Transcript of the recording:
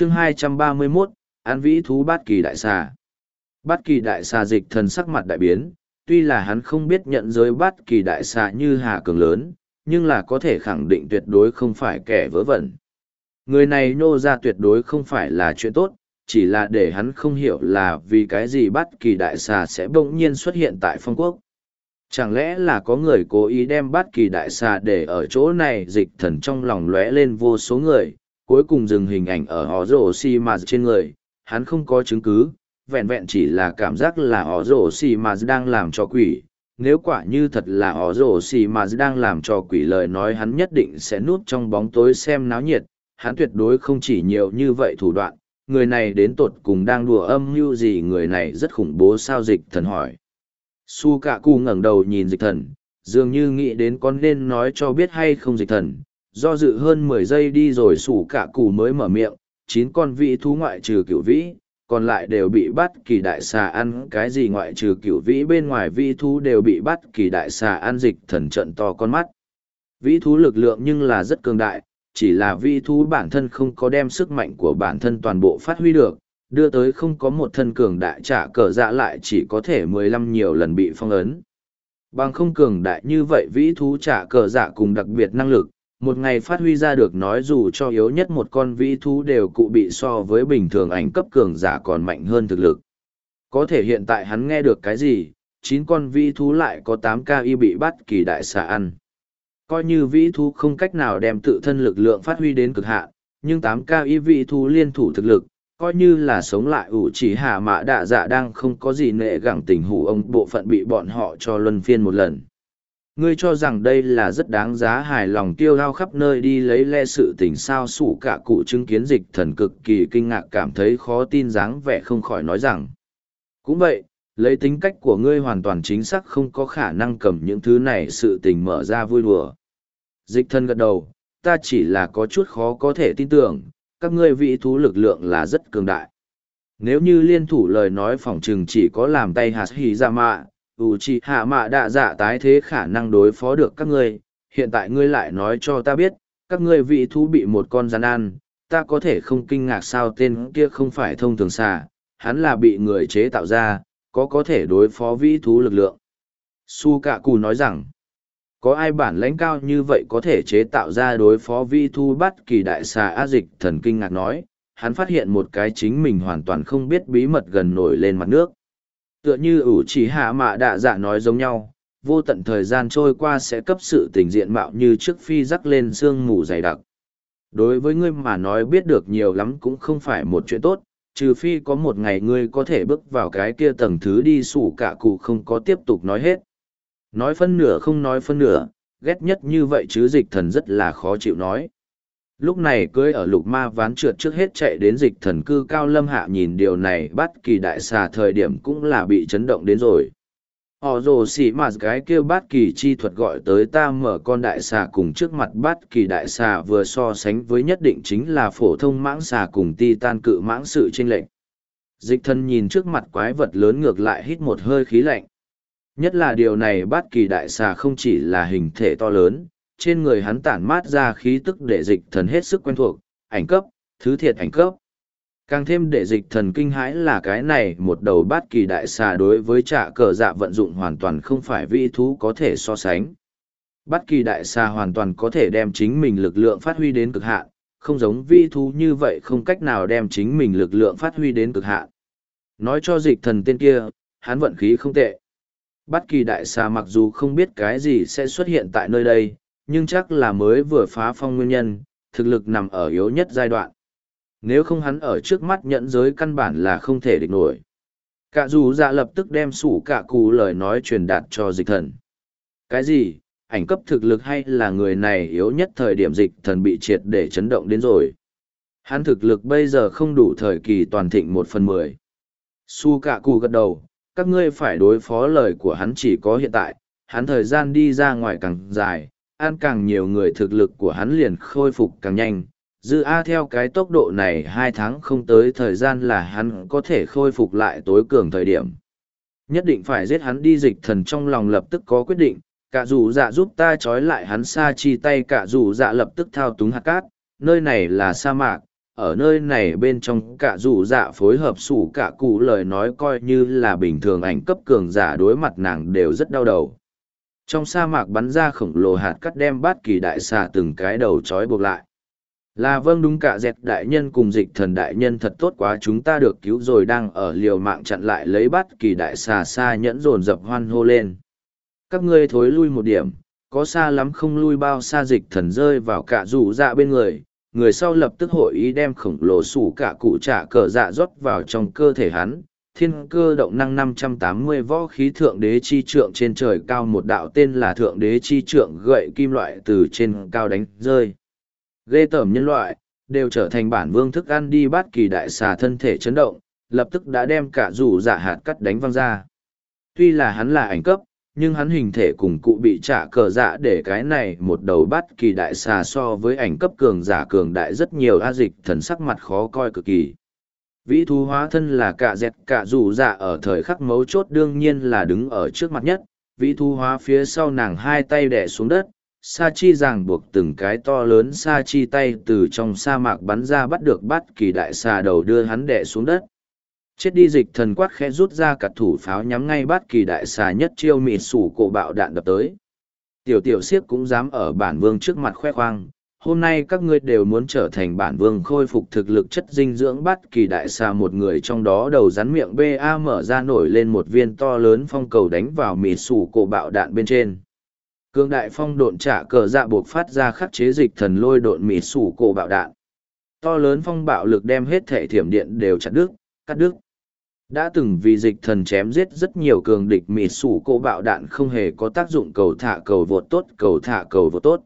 chương 231, An Vĩ Thú Bát Kỳ Đại Xà Bát Kỳ Đại Xà dịch thần sắc mặt đại biến, tuy là hắn không biết nhận giới Bát Kỳ Đại Xà như Hà Cường lớn, nhưng là có thể khẳng định tuyệt đối không phải kẻ vớ vẩn. Người này nô ra tuyệt đối không phải là chuyện tốt, chỉ là để hắn không hiểu là vì cái gì Bát Kỳ Đại Xà sẽ bỗng nhiên xuất hiện tại phong quốc. Chẳng lẽ là có người cố ý đem Bát Kỳ Đại Xà để ở chỗ này dịch thần trong lòng lóe lên vô số người, cuối cùng dừng hình ảnh ở họ rổ xì mà trên người, hắn không có chứng cứ, vẹn vẹn chỉ là cảm giác là họ rổ xì mà đang làm cho quỷ. Nếu quả như thật là họ rổ xì mà đang làm cho quỷ lời nói hắn nhất định sẽ núp trong bóng tối xem náo nhiệt, hắn tuyệt đối không chỉ nhiều như vậy thủ đoạn, người này đến tột cùng đang đùa âm mưu gì người này rất khủng bố sao dịch thần hỏi. Su cạ cu ngẩng đầu nhìn dịch thần, dường như nghĩ đến con nên nói cho biết hay không dịch thần, do dự hơn mười giây đi rồi sủ cả cù mới mở miệng, chín con vị thú ngoại trừ cửu vĩ, còn lại đều bị bắt kỳ đại xà ăn cái gì ngoại trừ cửu vĩ bên ngoài vị thú đều bị bắt kỳ đại xà ăn dịch thần trận to con mắt. Vĩ thú lực lượng nhưng là rất cường đại, chỉ là vị thú bản thân không có đem sức mạnh của bản thân toàn bộ phát huy được, đưa tới không có một thân cường đại trả cờ dạ lại chỉ có thể mười lăm nhiều lần bị phong ấn. Bằng không cường đại như vậy vĩ thú trả cờ dạ cùng đặc biệt năng lực, một ngày phát huy ra được nói dù cho yếu nhất một con vĩ thú đều cụ bị so với bình thường ảnh cấp cường giả còn mạnh hơn thực lực. Có thể hiện tại hắn nghe được cái gì, chín con vĩ thú lại có tám ca y bị bắt kỳ đại xà ăn. Coi như vĩ thú không cách nào đem tự thân lực lượng phát huy đến cực hạn, nhưng tám ca y vĩ thú liên thủ thực lực, coi như là sống lại ủ chỉ hạ mã đạ dạ đang không có gì nệ gẳng tình hủ ông bộ phận bị bọn họ cho luân phiên một lần ngươi cho rằng đây là rất đáng giá hài lòng tiêu lao khắp nơi đi lấy le sự tình sao sủ cả cụ chứng kiến dịch thần cực kỳ kinh ngạc cảm thấy khó tin dáng vẻ không khỏi nói rằng. Cũng vậy, lấy tính cách của ngươi hoàn toàn chính xác không có khả năng cầm những thứ này sự tình mở ra vui đùa. Dịch thần gật đầu, ta chỉ là có chút khó có thể tin tưởng, các ngươi vị thú lực lượng là rất cường đại. Nếu như liên thủ lời nói phỏng chừng chỉ có làm tay hạt hì ra mạ ủ chị hạ mạ đạ dạ tái thế khả năng đối phó được các ngươi, hiện tại ngươi lại nói cho ta biết, các ngươi vị thú bị một con rắn ăn, ta có thể không kinh ngạc sao tên kia không phải thông thường xà, hắn là bị người chế tạo ra, có có thể đối phó vĩ thú lực lượng. Su cạ cù nói rằng, có ai bản lãnh cao như vậy có thể chế tạo ra đối phó vi thu bắt kỳ đại xà á dịch thần kinh ngạc nói, hắn phát hiện một cái chính mình hoàn toàn không biết bí mật gần nổi lên mặt nước tựa như ủ chỉ hạ mạ đạ dạ nói giống nhau, vô tận thời gian trôi qua sẽ cấp sự tình diện mạo như trước phi rắc lên sương mù dày đặc. Đối với ngươi mà nói biết được nhiều lắm cũng không phải một chuyện tốt, trừ phi có một ngày ngươi có thể bước vào cái kia tầng thứ đi sủ cả cụ không có tiếp tục nói hết. Nói phân nửa không nói phân nửa, ghét nhất như vậy chứ dịch thần rất là khó chịu nói lúc này cưới ở lục ma ván trượt trước hết chạy đến dịch thần cư cao lâm hạ nhìn điều này, bắt kỳ đại xà thời điểm cũng là bị chấn động đến rồi. Họ rồ xỉ mà cái kêu bát kỳ chi thuật gọi tới ta mở con đại xà cùng trước mặt bát kỳ đại xà vừa so sánh với nhất định chính là phổ thông mãng xà cùng ti tan cự mãng sự tranh lệch. Dịch thân nhìn trước mặt quái vật lớn ngược lại hít một hơi khí lạnh. Nhất là điều này bát kỳ đại xà không chỉ là hình thể to lớn trên người hắn tản mát ra khí tức để dịch thần hết sức quen thuộc, ảnh cấp, thứ thiệt ảnh cấp. Càng thêm để dịch thần kinh hãi là cái này một đầu bát kỳ đại xà đối với trả cờ dạ vận dụng hoàn toàn không phải vị thú có thể so sánh. Bát kỳ đại xà hoàn toàn có thể đem chính mình lực lượng phát huy đến cực hạn, không giống vi thú như vậy không cách nào đem chính mình lực lượng phát huy đến cực hạn. Nói cho dịch thần tên kia, hắn vận khí không tệ. Bát kỳ đại xà mặc dù không biết cái gì sẽ xuất hiện tại nơi đây, nhưng chắc là mới vừa phá phong nguyên nhân, thực lực nằm ở yếu nhất giai đoạn. Nếu không hắn ở trước mắt nhận giới căn bản là không thể địch nổi. Cả dù dạ lập tức đem sủ cả cù lời nói truyền đạt cho dịch thần. Cái gì, ảnh cấp thực lực hay là người này yếu nhất thời điểm dịch thần bị triệt để chấn động đến rồi. Hắn thực lực bây giờ không đủ thời kỳ toàn thịnh một phần mười. Su cả cù gật đầu, các ngươi phải đối phó lời của hắn chỉ có hiện tại, hắn thời gian đi ra ngoài càng dài, ăn càng nhiều người thực lực của hắn liền khôi phục càng nhanh. Dư A theo cái tốc độ này hai tháng không tới thời gian là hắn có thể khôi phục lại tối cường thời điểm. Nhất định phải giết hắn đi dịch thần trong lòng lập tức có quyết định, cả dù dạ giúp ta trói lại hắn xa chi tay cả dù dạ lập tức thao túng hạt cát, nơi này là sa mạc, ở nơi này bên trong cả dù dạ phối hợp sủ cả cụ lời nói coi như là bình thường ảnh cấp cường giả đối mặt nàng đều rất đau đầu trong sa mạc bắn ra khổng lồ hạt cắt đem bát kỳ đại xà từng cái đầu trói buộc lại. Là vâng đúng cả dẹt đại nhân cùng dịch thần đại nhân thật tốt quá chúng ta được cứu rồi đang ở liều mạng chặn lại lấy bát kỳ đại xà xa nhẫn dồn dập hoan hô lên. Các ngươi thối lui một điểm, có xa lắm không lui bao xa dịch thần rơi vào cả rủ dạ bên người. Người sau lập tức hội ý đem khổng lồ sủ cả cụ trả cờ dạ rót vào trong cơ thể hắn thiên cơ động năng 580 võ khí thượng đế chi trượng trên trời cao một đạo tên là thượng đế chi trượng gậy kim loại từ trên cao đánh rơi. Ghê tởm nhân loại, đều trở thành bản vương thức ăn đi bắt kỳ đại xà thân thể chấn động, lập tức đã đem cả rủ giả dạ hạt cắt đánh văng ra. Tuy là hắn là ảnh cấp, nhưng hắn hình thể cùng cụ bị trả cờ dạ để cái này một đầu bắt kỳ đại xà so với ảnh cấp cường giả cường đại rất nhiều a dịch thần sắc mặt khó coi cực kỳ vĩ thú hóa thân là cả dẹt cả rủ dạ ở thời khắc mấu chốt đương nhiên là đứng ở trước mặt nhất. Vĩ thú hóa phía sau nàng hai tay đẻ xuống đất, sa chi ràng buộc từng cái to lớn sa chi tay từ trong sa mạc bắn ra bắt được bắt kỳ đại xà đầu đưa hắn đẻ xuống đất. Chết đi dịch thần quát khẽ rút ra cặt thủ pháo nhắm ngay bắt kỳ đại xà nhất chiêu mịt sủ cổ bạo đạn đập tới. Tiểu tiểu siếc cũng dám ở bản vương trước mặt khoe khoang hôm nay các ngươi đều muốn trở thành bản vương khôi phục thực lực chất dinh dưỡng bắt kỳ đại xà một người trong đó đầu rắn miệng ba mở ra nổi lên một viên to lớn phong cầu đánh vào mì sủ cổ bạo đạn bên trên. Cương đại phong độn trả cờ dạ buộc phát ra khắc chế dịch thần lôi độn mì sủ cổ bạo đạn. To lớn phong bạo lực đem hết thể thiểm điện đều chặt đứt, cắt đứt. Đã từng vì dịch thần chém giết rất nhiều cường địch mì sủ cổ bạo đạn không hề có tác dụng cầu thả cầu vượt tốt, cầu thả cầu vượt tốt.